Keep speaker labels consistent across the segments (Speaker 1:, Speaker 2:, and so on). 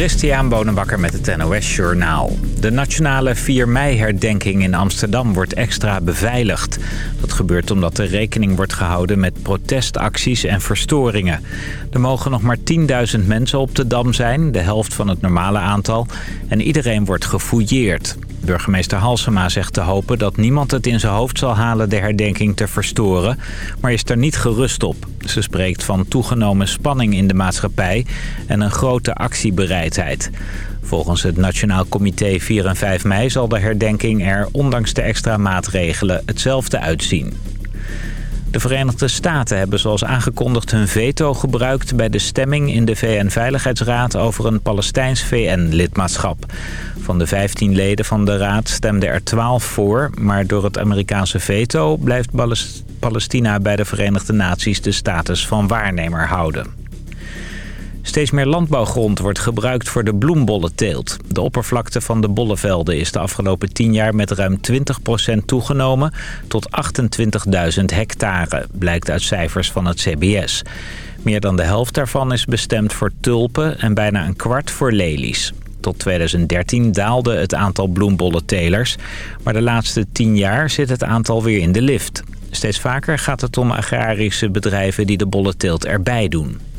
Speaker 1: Christian Bonenbakker met het NOS Journaal. De nationale 4 mei-herdenking in Amsterdam wordt extra beveiligd. Dat gebeurt omdat er rekening wordt gehouden met protestacties en verstoringen. Er mogen nog maar 10.000 mensen op de Dam zijn, de helft van het normale aantal. En iedereen wordt gefouilleerd. Burgemeester Halsema zegt te hopen dat niemand het in zijn hoofd zal halen de herdenking te verstoren, maar is er niet gerust op. Ze spreekt van toegenomen spanning in de maatschappij en een grote actiebereidheid. Volgens het Nationaal Comité 4 en 5 mei zal de herdenking er, ondanks de extra maatregelen, hetzelfde uitzien. De Verenigde Staten hebben zoals aangekondigd hun veto gebruikt... bij de stemming in de VN-veiligheidsraad over een Palestijns VN-lidmaatschap. Van de 15 leden van de raad stemden er 12 voor... maar door het Amerikaanse veto blijft Palestina bij de Verenigde Naties de status van waarnemer houden. Steeds meer landbouwgrond wordt gebruikt voor de bloembollenteelt. De oppervlakte van de bollenvelden is de afgelopen 10 jaar met ruim 20% toegenomen tot 28.000 hectare, blijkt uit cijfers van het CBS. Meer dan de helft daarvan is bestemd voor tulpen en bijna een kwart voor lelies. Tot 2013 daalde het aantal bloembollentelers, maar de laatste 10 jaar zit het aantal weer in de lift. Steeds vaker gaat het om agrarische bedrijven die de bollenteelt erbij doen.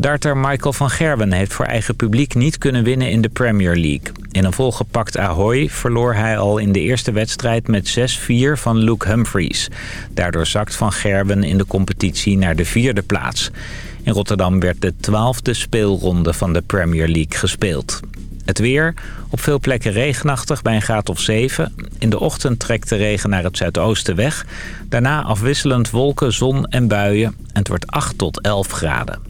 Speaker 1: Darter Michael van Gerwen heeft voor eigen publiek niet kunnen winnen in de Premier League. In een volgepakt Ahoy verloor hij al in de eerste wedstrijd met 6-4 van Luke Humphries. Daardoor zakt van Gerwen in de competitie naar de vierde plaats. In Rotterdam werd de twaalfde speelronde van de Premier League gespeeld. Het weer, op veel plekken regenachtig bij een graad of 7. In de ochtend trekt de regen naar het zuidoosten weg. Daarna afwisselend wolken, zon en buien. En het wordt 8 tot 11 graden.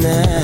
Speaker 2: now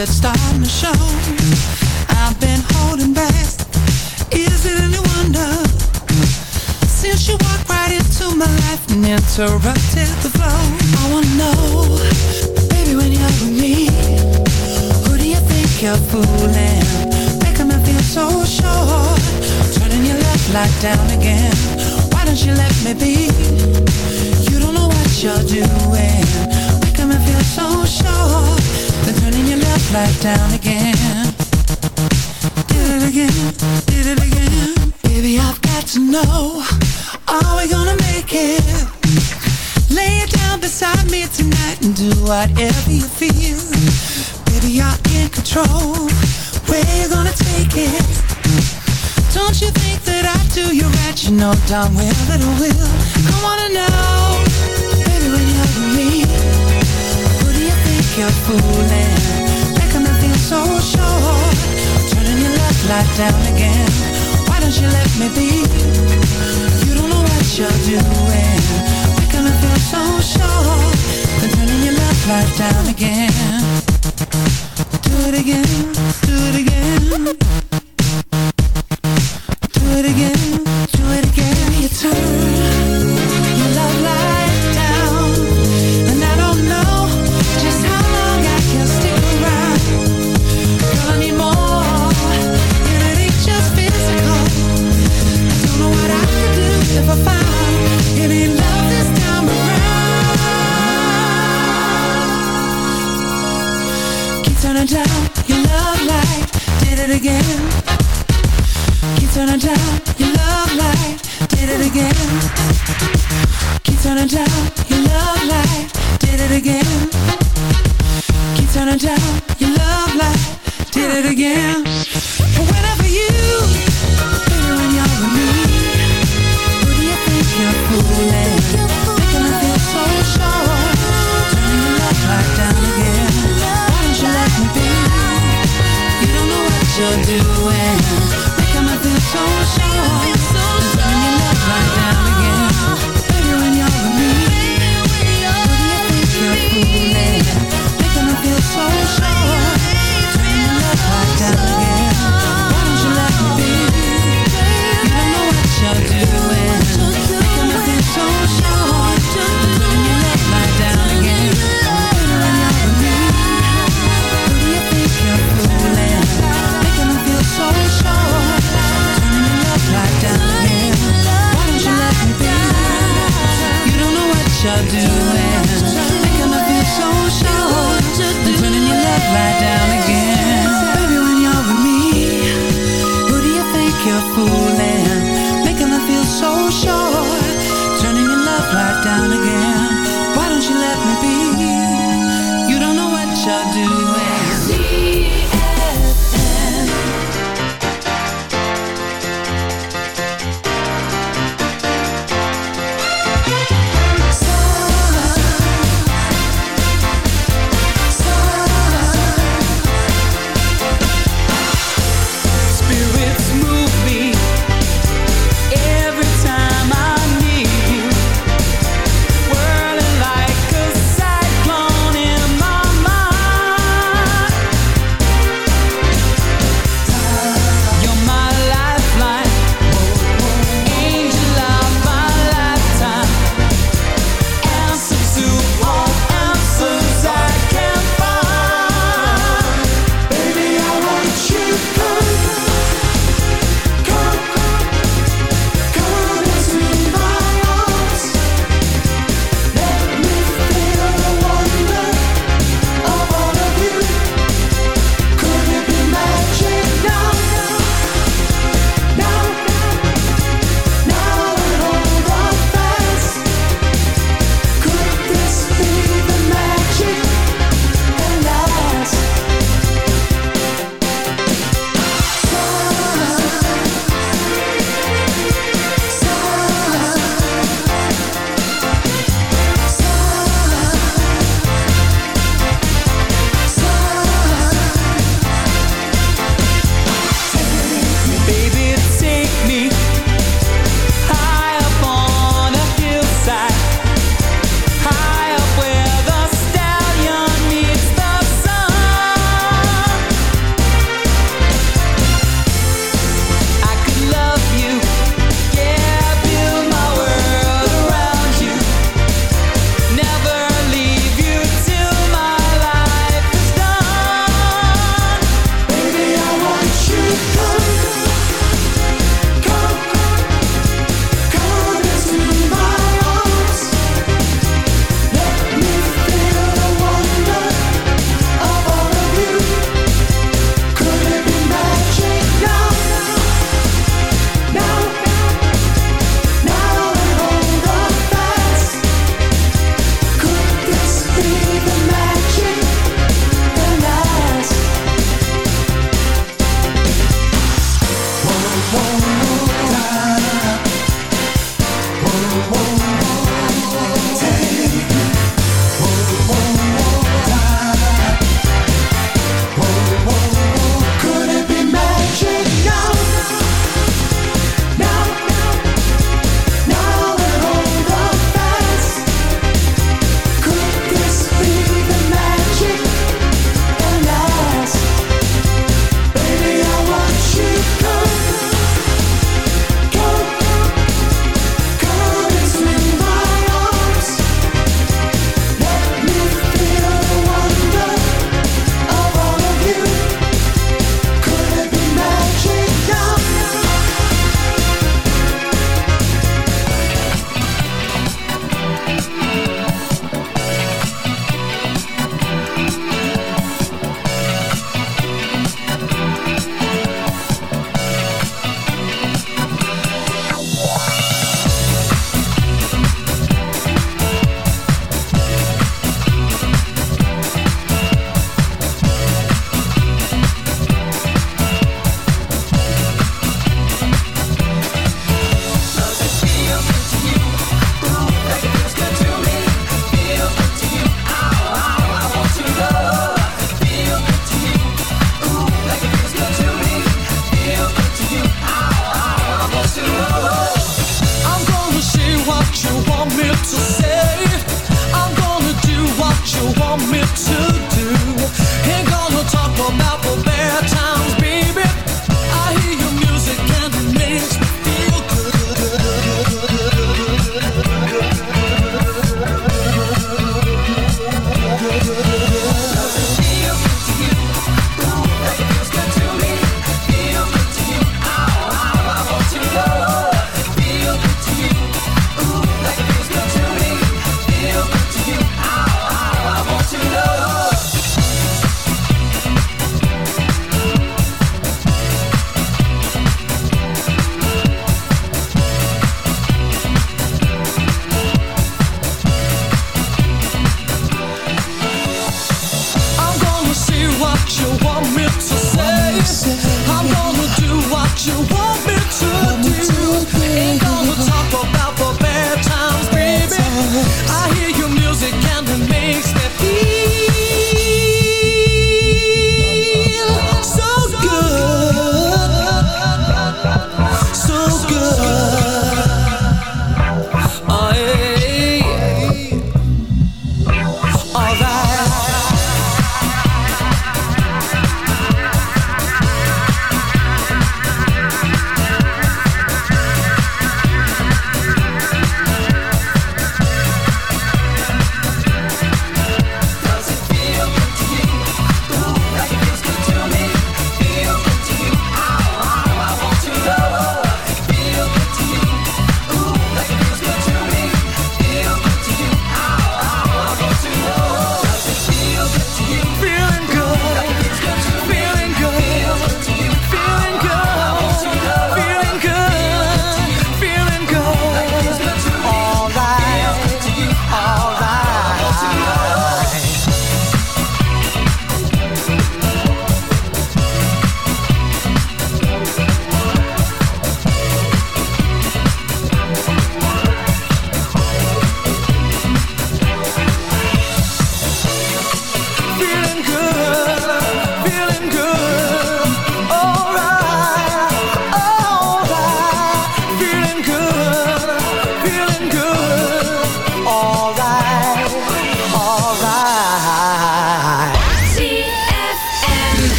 Speaker 2: that's starting to show. I've been holding back. Is it any wonder? Since you walked right into my life and interrupted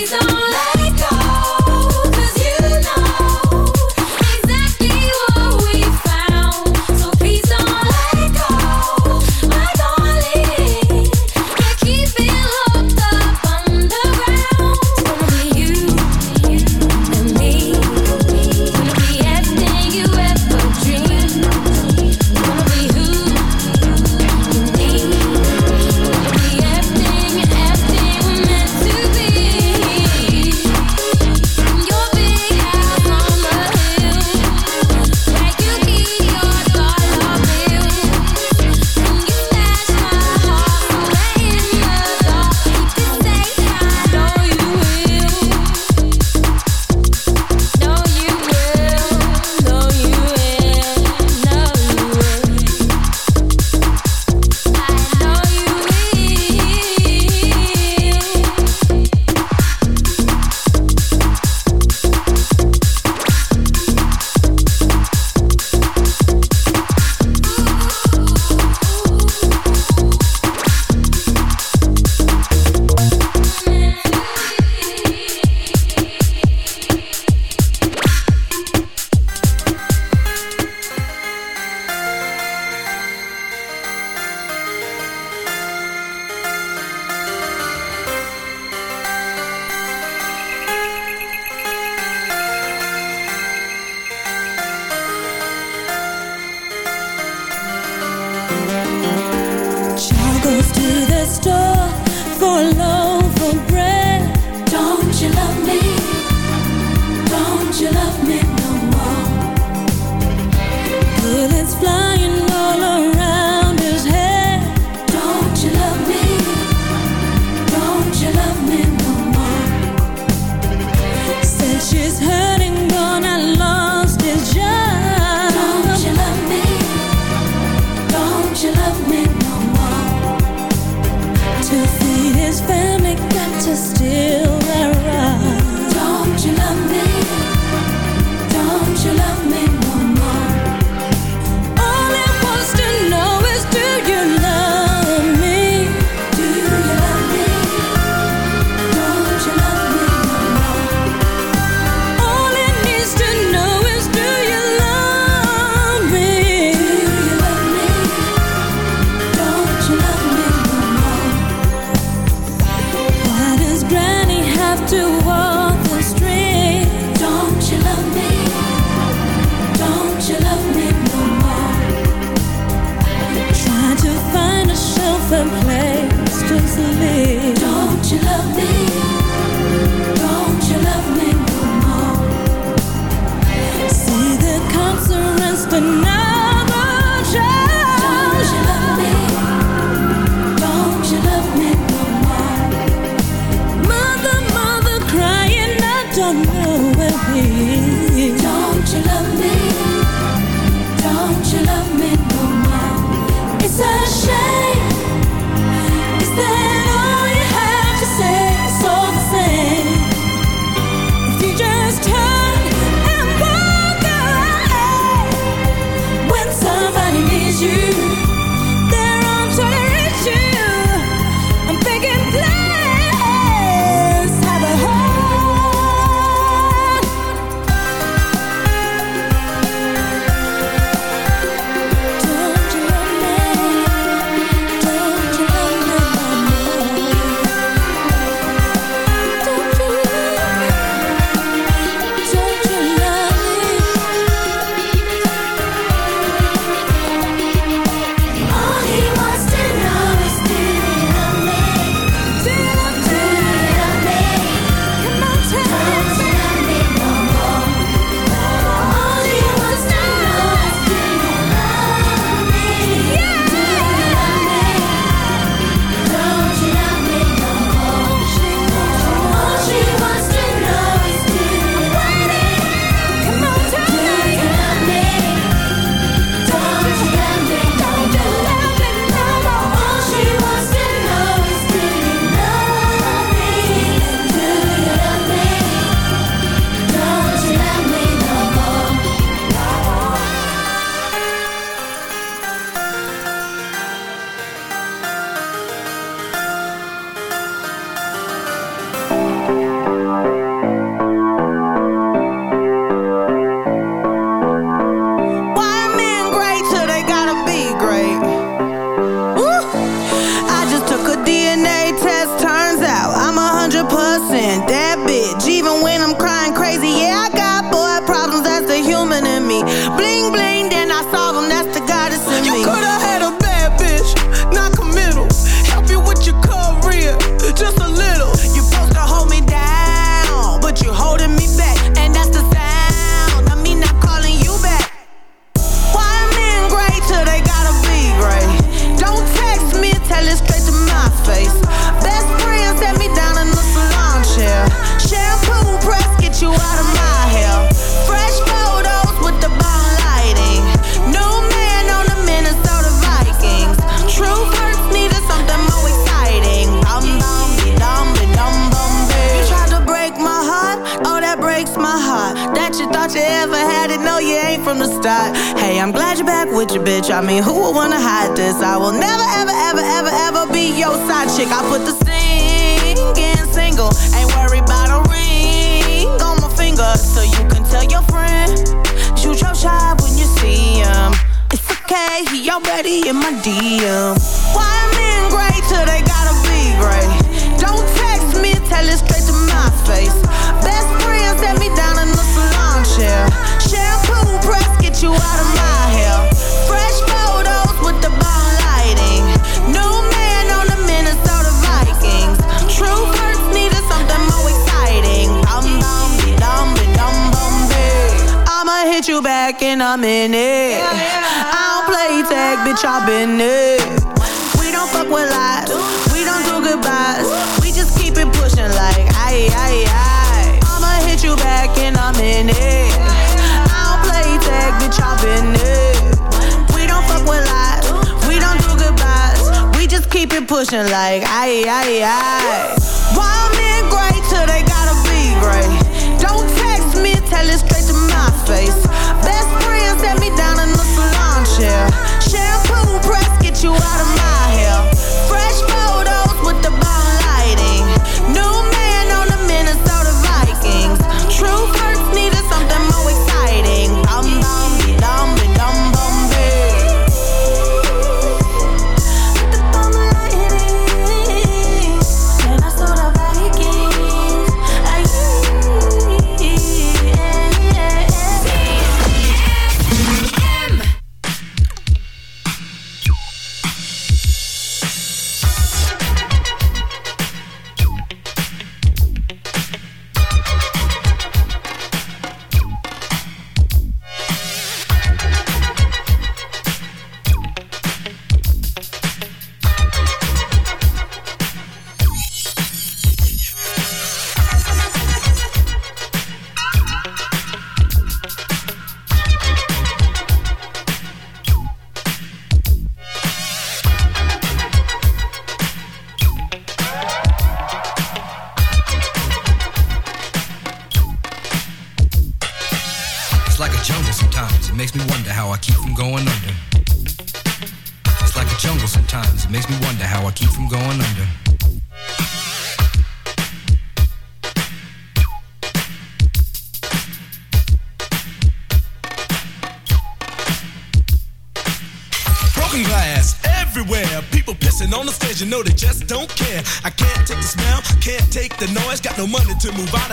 Speaker 2: She's. Like aye, aye, aye.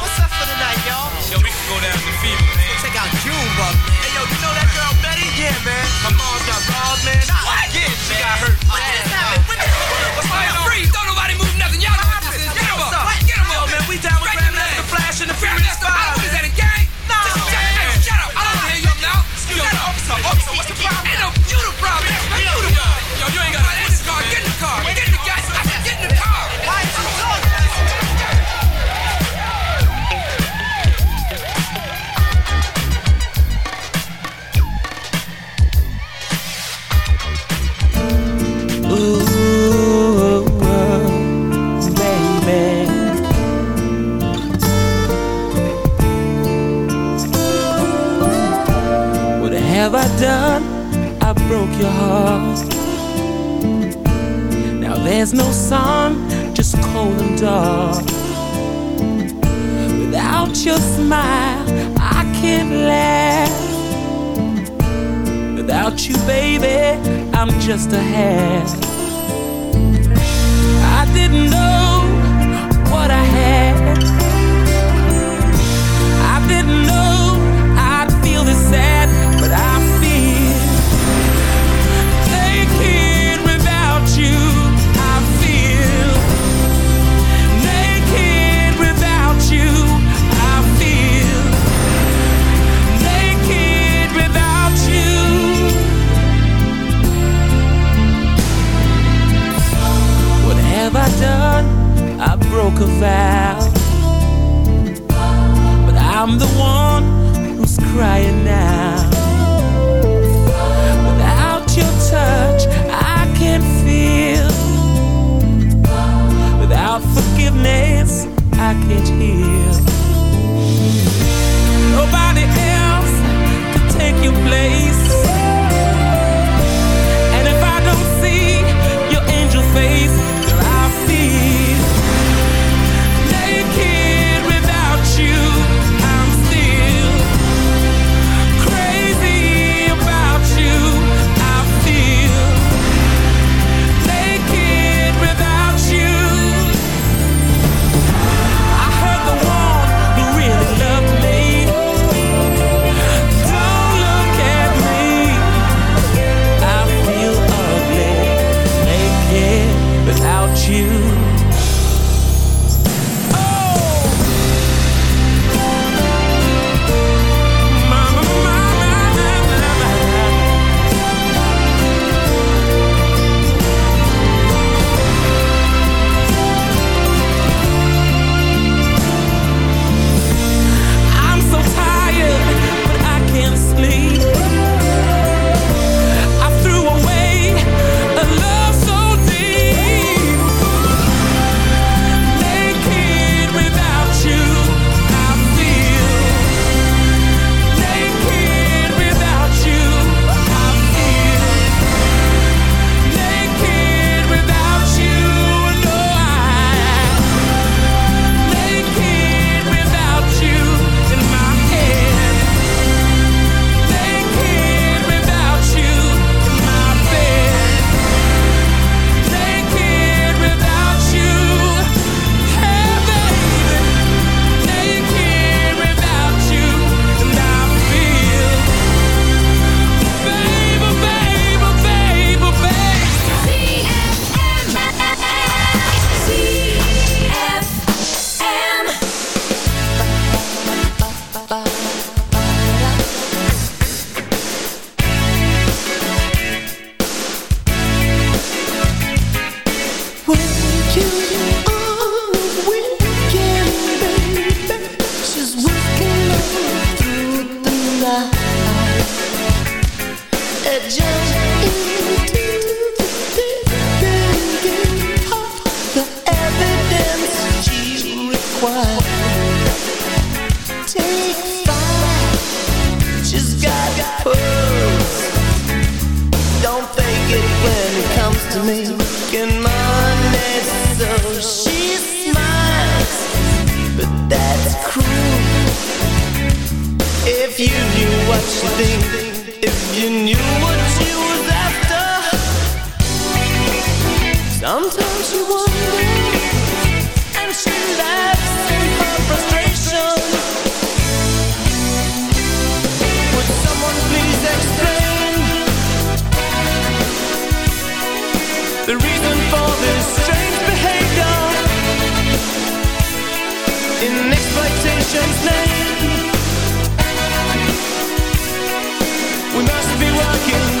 Speaker 3: Yo, we can go down to Fever, man.
Speaker 4: Check out Junebug. Hey, yo, you know that girl Betty? Yeah, man. Her mom's got balls, man. What? Yeah, she got hurt. What just happened? What the What's going on?
Speaker 5: Freeze! Don't just
Speaker 6: a half. you
Speaker 7: knew what you think If you knew what you was after. Sometimes you wonder And she laughs in her frustration? Would someone please explain The reason for this strange behavior? In exploitation's name. Walking.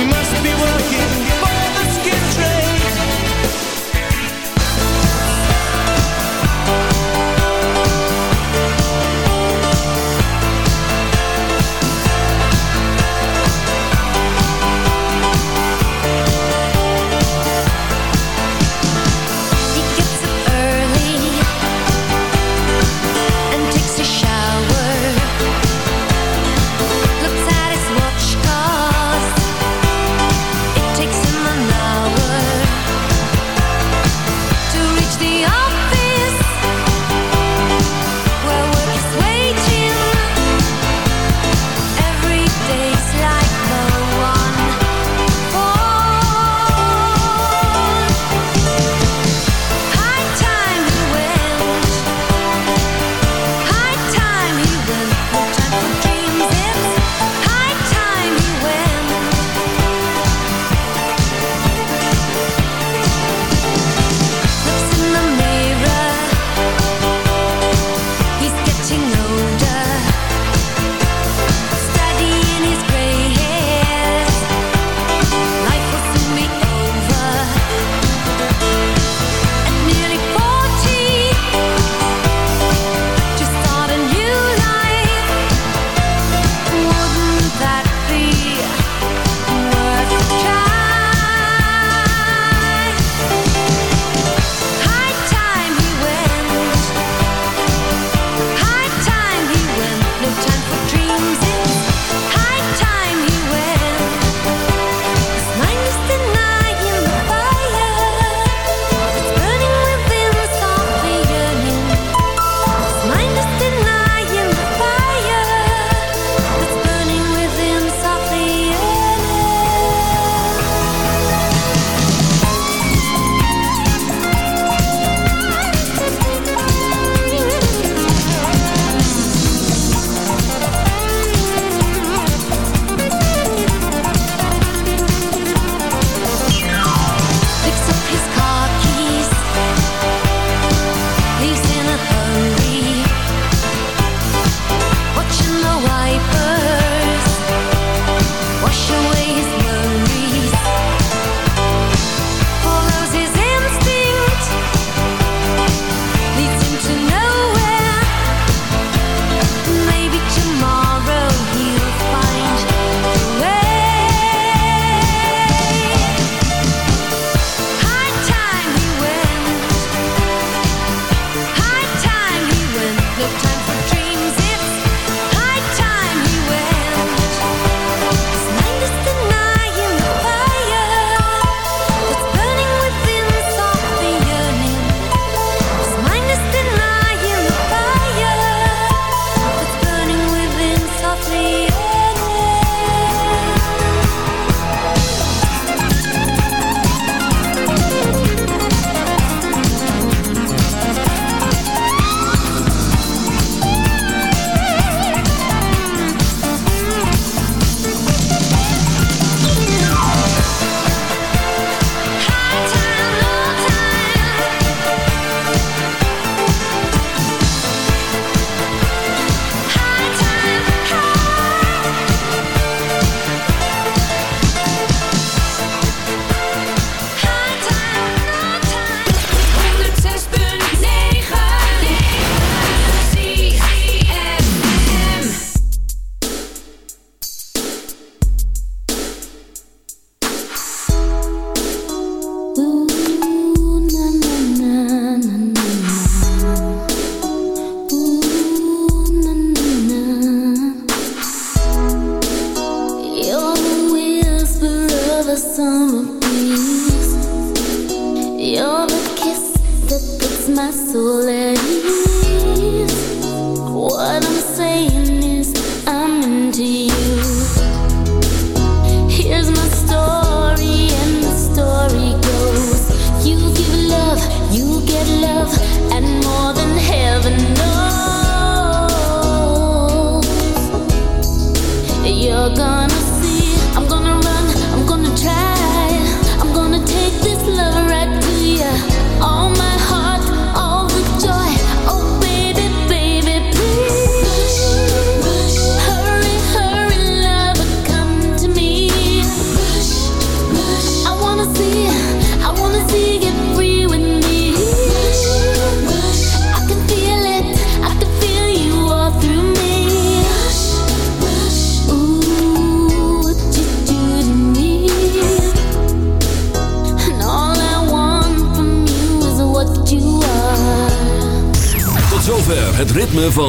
Speaker 7: We must be working.